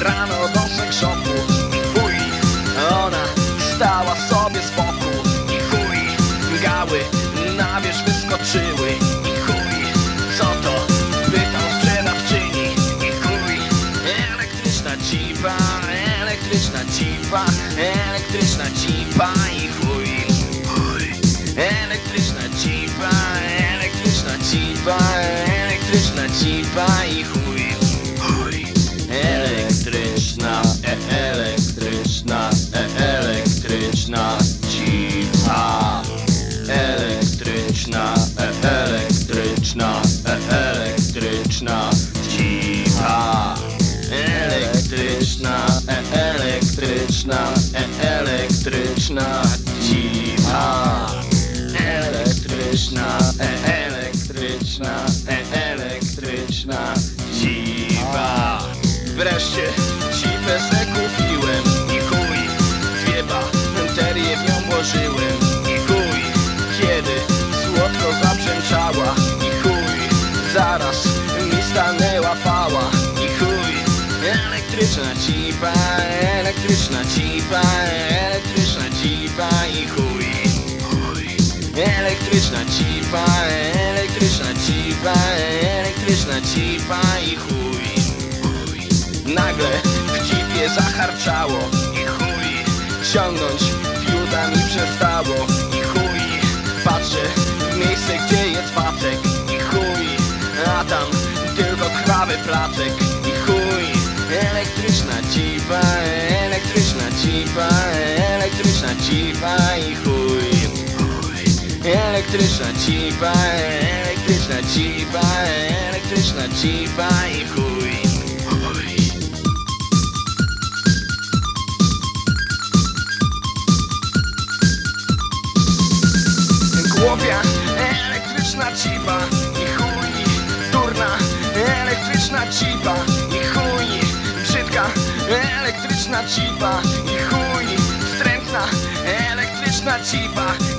Rano do sekszopu i chuj. Ona stała sobie z boku chuj Gały na wierzch wyskoczyły. I chuj Co to? Pytał sprzedawczyni. Chuj Elektryczna cipa Elektryczna cipa Elektryczna cipa. I chuj Elektryczna cipa Elektryczna cipa Elektryczna cipa. I Chuj Elektryczna e, Elektryczna e, Elektryczna cipa Elektryczna e, Elektryczna e, Elektryczna cipa Elektryczna e, Elektryczna e, Elektryczna cipa Wreszcie Elektryczna cipa, elektryczna cipa, elektryczna cipa i chuj. Elektryczna cipa, elektryczna cipa, elektryczna cipa i chuj. Nagle w cipie zaharczało i chuj. Ciągnąć fiuta mi przestało i chuj. Patrzę w miejsce gdzie jest Wacek i chuj. A tam tylko krwawy placek Elektryczna cipa, elektryczna cipa, elektryczna cipa i chuj. Elektryczna cipa, elektryczna cipa, elektryczna cipa i chuj. Głupia elektryczna cipa i chuj. Durna elektryczna cipa elektryczna cipa i chuj Wstrętna elektryczna cipa